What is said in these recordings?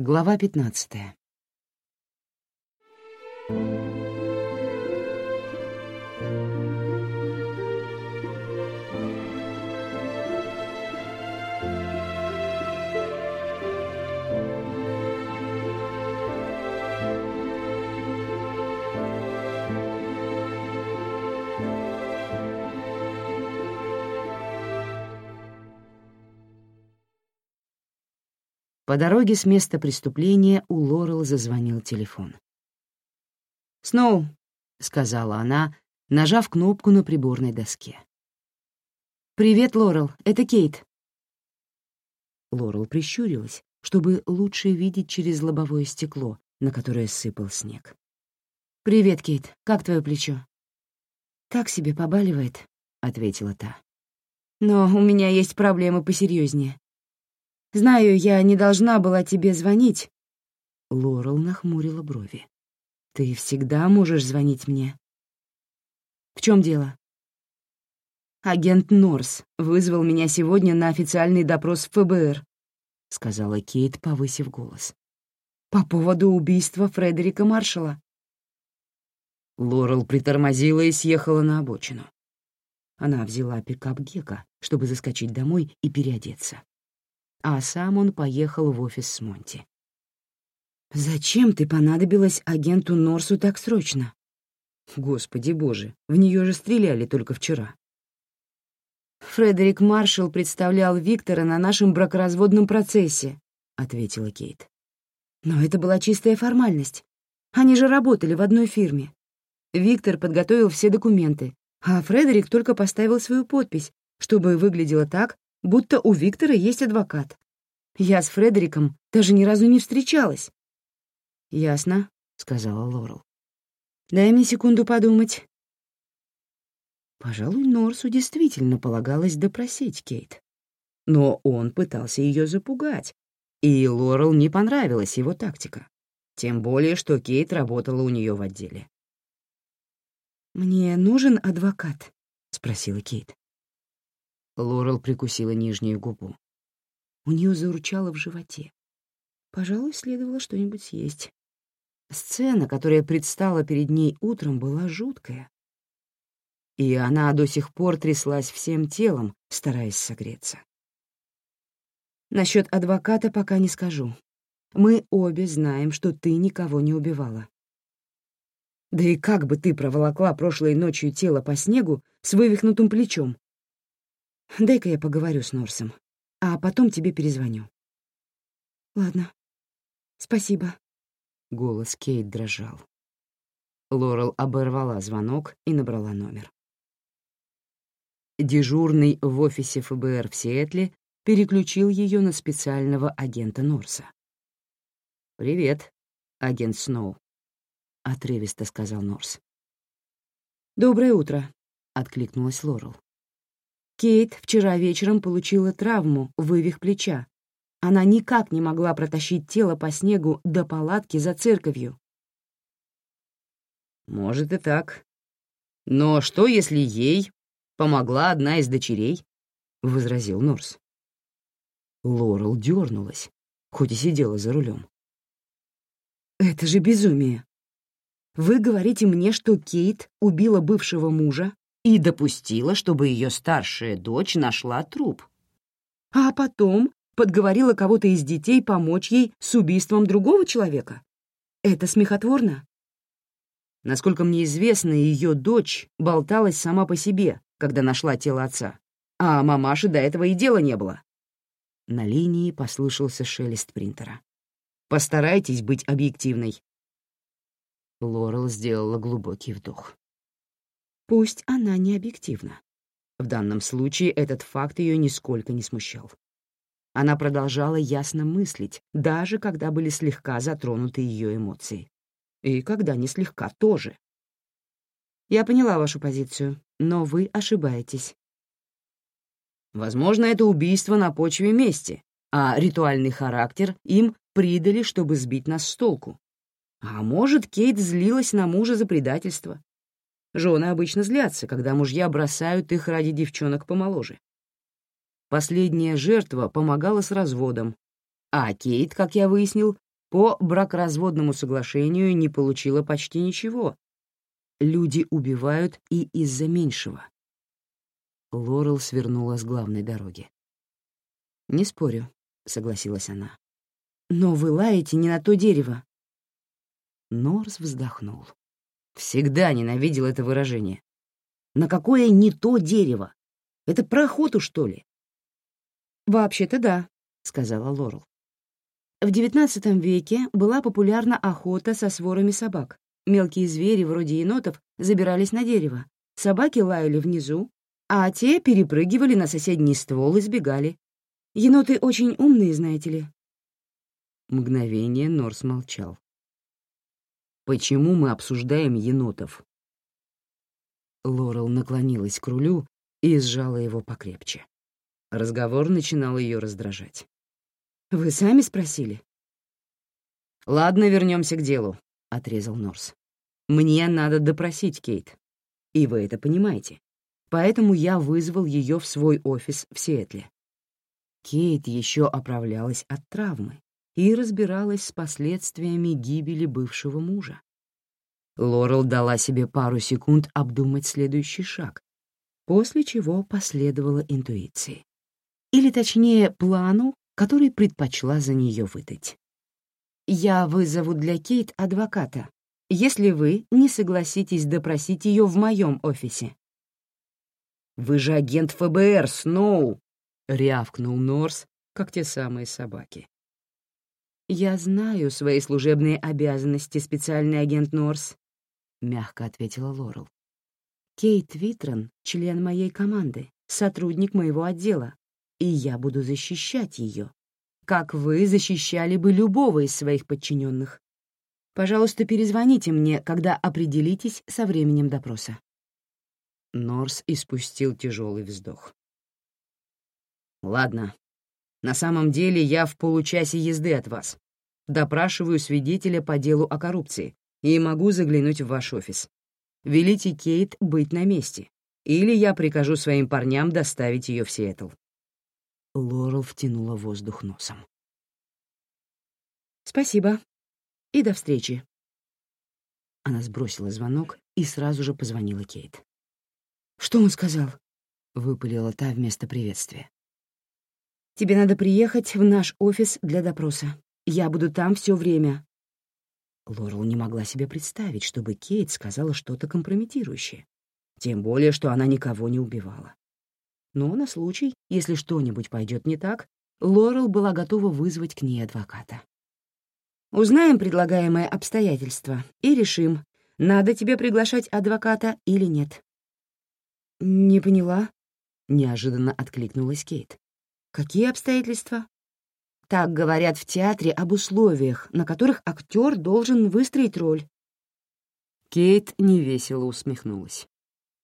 Глава пятнадцатая. По дороге с места преступления у Лорел зазвонил телефон. «Сноу», — сказала она, нажав кнопку на приборной доске. «Привет, Лорел, это Кейт». Лорел прищурилась, чтобы лучше видеть через лобовое стекло, на которое сыпал снег. «Привет, Кейт, как твое плечо?» «Так себе побаливает», — ответила та. «Но у меня есть проблемы посерьезнее. Знаю, я не должна была тебе звонить». Лорел нахмурила брови. «Ты всегда можешь звонить мне». «В чем дело?» «Агент Норс вызвал меня сегодня на официальный допрос в ФБР», — сказала Кейт, повысив голос. «По поводу убийства Фредерика Маршалла». Лорел притормозила и съехала на обочину. Она взяла пикап Гека, чтобы заскочить домой и переодеться а сам он поехал в офис с Монти. «Зачем ты понадобилась агенту Норсу так срочно?» «Господи боже, в нее же стреляли только вчера». «Фредерик Маршалл представлял Виктора на нашем бракоразводном процессе», — ответила Кейт. «Но это была чистая формальность. Они же работали в одной фирме. Виктор подготовил все документы, а Фредерик только поставил свою подпись, чтобы выглядело так, будто у Виктора есть адвокат. Я с Фредериком даже ни разу не встречалась. «Ясно», — сказала Лорел. «Дай мне секунду подумать». Пожалуй, Норсу действительно полагалось допросить Кейт. Но он пытался ее запугать, и Лорел не понравилась его тактика. Тем более, что Кейт работала у нее в отделе. «Мне нужен адвокат?» — спросила Кейт. Лорел прикусила нижнюю губу. У нее заурчало в животе. Пожалуй, следовало что-нибудь съесть. Сцена, которая предстала перед ней утром, была жуткая. И она до сих пор тряслась всем телом, стараясь согреться. Насчет адвоката пока не скажу. Мы обе знаем, что ты никого не убивала. Да и как бы ты проволокла прошлой ночью тело по снегу с вывихнутым плечом? Дай-ка я поговорю с Норсом, а потом тебе перезвоню». «Ладно. Спасибо». Голос Кейт дрожал. Лорел оборвала звонок и набрала номер. Дежурный в офисе ФБР в Сиэтле переключил ее на специального агента Норса. «Привет, агент Сноу», — отрывисто сказал Норс. «Доброе утро», — откликнулась Лорел. Кейт вчера вечером получила травму, вывих плеча. Она никак не могла протащить тело по снегу до палатки за церковью. «Может и так. Но что, если ей помогла одна из дочерей?» — возразил Норс. Лорел дернулась, хоть и сидела за рулем. «Это же безумие. Вы говорите мне, что Кейт убила бывшего мужа, и допустила, чтобы ее старшая дочь нашла труп. А потом подговорила кого-то из детей помочь ей с убийством другого человека. Это смехотворно? Насколько мне известно, ее дочь болталась сама по себе, когда нашла тело отца, а мамаши до этого и дела не было. На линии послышался шелест принтера. «Постарайтесь быть объективной». Лорел сделала глубокий вдох. Пусть она не объективна. В данном случае этот факт ее нисколько не смущал. Она продолжала ясно мыслить, даже когда были слегка затронуты ее эмоции. И когда не слегка тоже. «Я поняла вашу позицию, но вы ошибаетесь». Возможно, это убийство на почве мести, а ритуальный характер им придали, чтобы сбить нас с толку. А может, Кейт злилась на мужа за предательство, Жены обычно злятся, когда мужья бросают их ради девчонок помоложе. Последняя жертва помогала с разводом, а Кейт, как я выяснил, по бракоразводному соглашению не получила почти ничего. Люди убивают и из-за меньшего. Лорел свернула с главной дороги. «Не спорю», — согласилась она. «Но вы лаете не на то дерево». Норс вздохнул. Всегда ненавидел это выражение. «На какое не то дерево? Это про охоту, что ли?» «Вообще-то да», — сказала Лорел. В XIX веке была популярна охота со сворами собак. Мелкие звери, вроде енотов, забирались на дерево. Собаки лаяли внизу, а те перепрыгивали на соседний ствол и сбегали. Еноты очень умные, знаете ли. Мгновение Норс молчал. «Почему мы обсуждаем енотов?» Лорел наклонилась к рулю и сжала его покрепче. Разговор начинал ее раздражать. Вы сами спросили? Ладно, вернемся к делу, отрезал Норс. Мне надо допросить Кейт. И вы это понимаете. Поэтому я вызвал ее в свой офис в Сиэтле. Кейт еще оправлялась от травмы и разбиралась с последствиями гибели бывшего мужа. Лорел дала себе пару секунд обдумать следующий шаг, после чего последовала интуиции. Или точнее, плану, который предпочла за нее выдать. «Я вызову для Кейт адвоката, если вы не согласитесь допросить ее в моем офисе». «Вы же агент ФБР, Сноу!» — рявкнул Норс, как те самые собаки. «Я знаю свои служебные обязанности, специальный агент Норс», — мягко ответила Лорел. «Кейт Витрон — член моей команды, сотрудник моего отдела и я буду защищать ее, как вы защищали бы любого из своих подчиненных. Пожалуйста, перезвоните мне, когда определитесь со временем допроса». Норс испустил тяжелый вздох. «Ладно. На самом деле я в получасе езды от вас. Допрашиваю свидетеля по делу о коррупции и могу заглянуть в ваш офис. Велите Кейт быть на месте, или я прикажу своим парням доставить ее в Сиэтл. Лорел втянула воздух носом. «Спасибо. И до встречи». Она сбросила звонок и сразу же позвонила Кейт. «Что он сказал?» — выпалила та вместо приветствия. «Тебе надо приехать в наш офис для допроса. Я буду там все время». Лорел не могла себе представить, чтобы Кейт сказала что-то компрометирующее. Тем более, что она никого не убивала. Но на случай, если что-нибудь пойдет не так, Лорел была готова вызвать к ней адвоката. «Узнаем предлагаемое обстоятельство и решим, надо тебе приглашать адвоката или нет». «Не поняла», — неожиданно откликнулась Кейт. «Какие обстоятельства?» Так говорят в театре об условиях, на которых актер должен выстроить роль. Кейт невесело усмехнулась.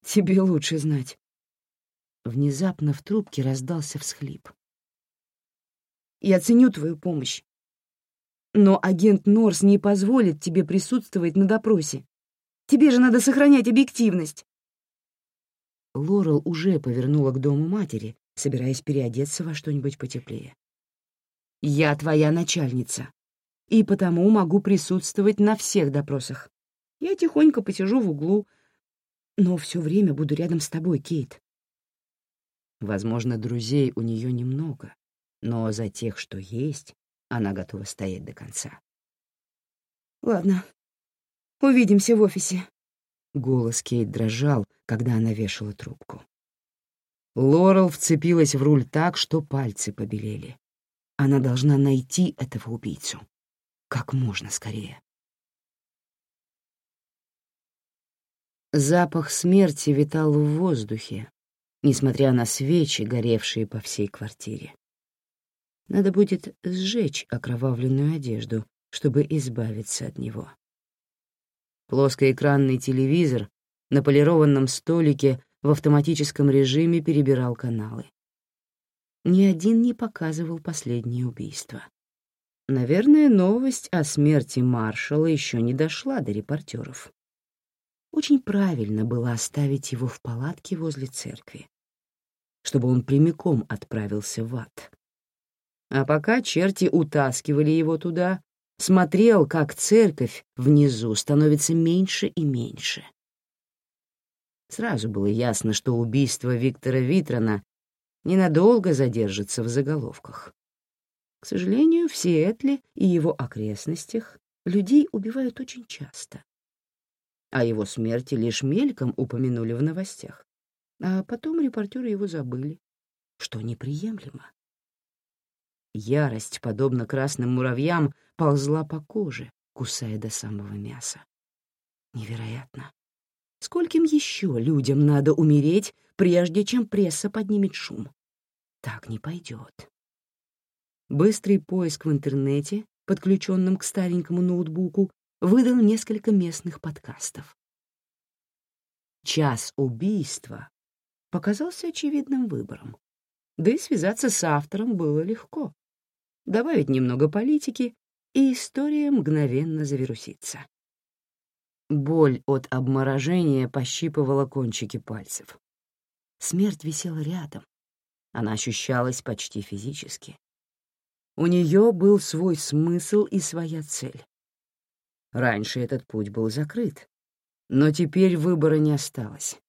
«Тебе лучше знать. Внезапно в трубке раздался всхлип. «Я ценю твою помощь. Но агент Норс не позволит тебе присутствовать на допросе. Тебе же надо сохранять объективность». Лорел уже повернула к дому матери, собираясь переодеться во что-нибудь потеплее. «Я твоя начальница, и потому могу присутствовать на всех допросах. Я тихонько посижу в углу, но все время буду рядом с тобой, Кейт. Возможно, друзей у нее немного, но за тех, что есть, она готова стоять до конца. «Ладно, увидимся в офисе». Голос Кейт дрожал, когда она вешала трубку. Лорел вцепилась в руль так, что пальцы побелели. Она должна найти этого убийцу. Как можно скорее. Запах смерти витал в воздухе, несмотря на свечи, горевшие по всей квартире. Надо будет сжечь окровавленную одежду, чтобы избавиться от него. Плоскоэкранный телевизор на полированном столике в автоматическом режиме перебирал каналы. Ни один не показывал последнее убийство. Наверное, новость о смерти маршала еще не дошла до репортеров. Очень правильно было оставить его в палатке возле церкви чтобы он прямиком отправился в ад. А пока черти утаскивали его туда, смотрел, как церковь внизу становится меньше и меньше. Сразу было ясно, что убийство Виктора Витрона ненадолго задержится в заголовках. К сожалению, в Сиэтле и его окрестностях людей убивают очень часто. О его смерти лишь мельком упомянули в новостях, а потом репортеры его забыли, что неприемлемо. Ярость, подобно красным муравьям, ползла по коже, кусая до самого мяса. Невероятно. Скольким еще людям надо умереть, прежде чем пресса поднимет шум? Так не пойдет. Быстрый поиск в интернете, подключенном к старенькому ноутбуку, выдал несколько местных подкастов. «Час убийства» показался очевидным выбором. Да и связаться с автором было легко. Добавить немного политики, и история мгновенно завирусится. Боль от обморожения пощипывала кончики пальцев. Смерть висела рядом. Она ощущалась почти физически. У нее был свой смысл и своя цель. Раньше этот путь был закрыт, но теперь выбора не осталось.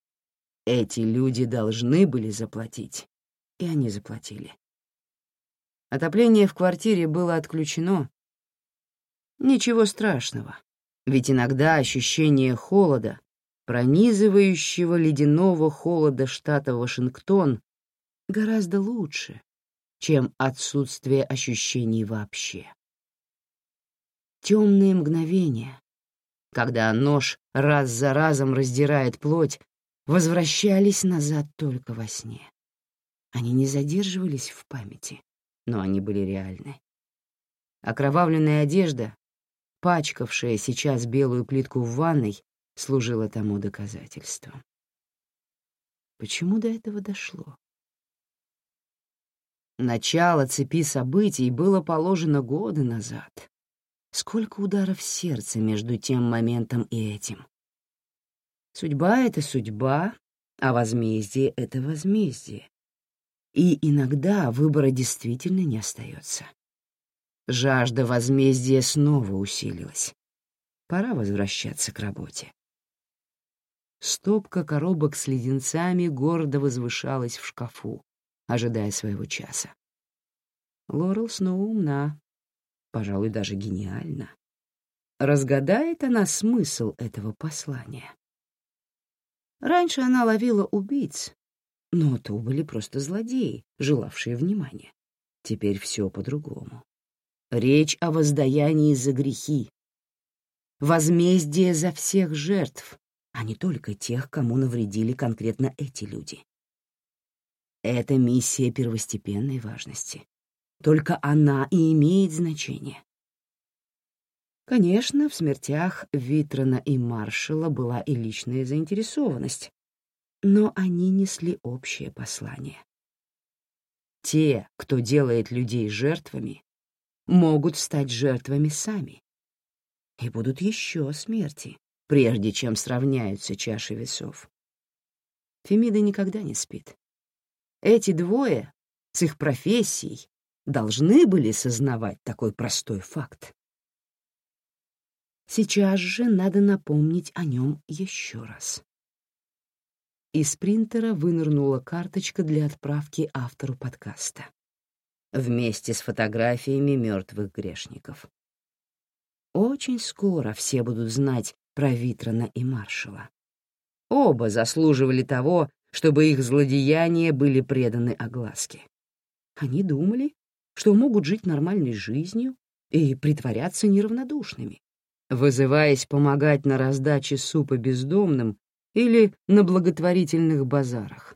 Эти люди должны были заплатить, и они заплатили. Отопление в квартире было отключено. Ничего страшного, ведь иногда ощущение холода, пронизывающего ледяного холода штата Вашингтон, гораздо лучше, чем отсутствие ощущений вообще. Темные мгновения, когда нож раз за разом раздирает плоть, возвращались назад только во сне. Они не задерживались в памяти, но они были реальны. Окровавленная одежда, пачкавшая сейчас белую плитку в ванной, служила тому доказательством. Почему до этого дошло? Начало цепи событий было положено годы назад. Сколько ударов сердца между тем моментом и этим. Судьба — это судьба, а возмездие — это возмездие. И иногда выбора действительно не остается. Жажда возмездия снова усилилась. Пора возвращаться к работе. Стопка коробок с леденцами гордо возвышалась в шкафу ожидая своего часа. Лорел снова умна, пожалуй, даже гениальна. Разгадает она смысл этого послания. Раньше она ловила убийц, но то были просто злодеи, желавшие внимания. Теперь все по-другому. Речь о воздаянии за грехи, возмездие за всех жертв, а не только тех, кому навредили конкретно эти люди. Это миссия первостепенной важности. Только она и имеет значение. Конечно, в смертях Витрона и Маршала была и личная заинтересованность, но они несли общее послание. Те, кто делает людей жертвами, могут стать жертвами сами. И будут еще смерти, прежде чем сравняются чаши весов. Фемида никогда не спит. Эти двое с их профессией должны были сознавать такой простой факт. Сейчас же надо напомнить о нем еще раз. Из принтера вынырнула карточка для отправки автору подкаста. Вместе с фотографиями мертвых грешников. Очень скоро все будут знать про Витрона и Маршала. Оба заслуживали того, чтобы их злодеяния были преданы огласке. Они думали, что могут жить нормальной жизнью и притворяться неравнодушными, вызываясь помогать на раздаче супа бездомным или на благотворительных базарах.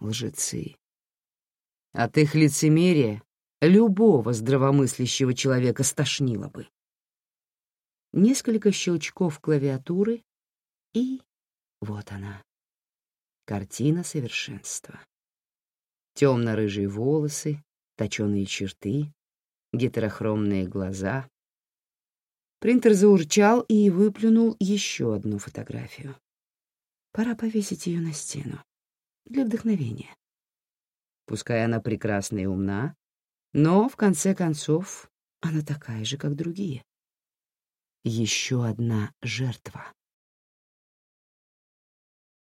Лжецы. От их лицемерия любого здравомыслящего человека стошнило бы. Несколько щелчков клавиатуры, и вот она, Картина совершенства. Темно-рыжие волосы, точеные черты, гетерохромные глаза. Принтер заурчал и выплюнул еще одну фотографию. Пора повесить ее на стену. Для вдохновения. Пускай она прекрасна и умна, но, в конце концов, она такая же, как другие. Еще одна жертва.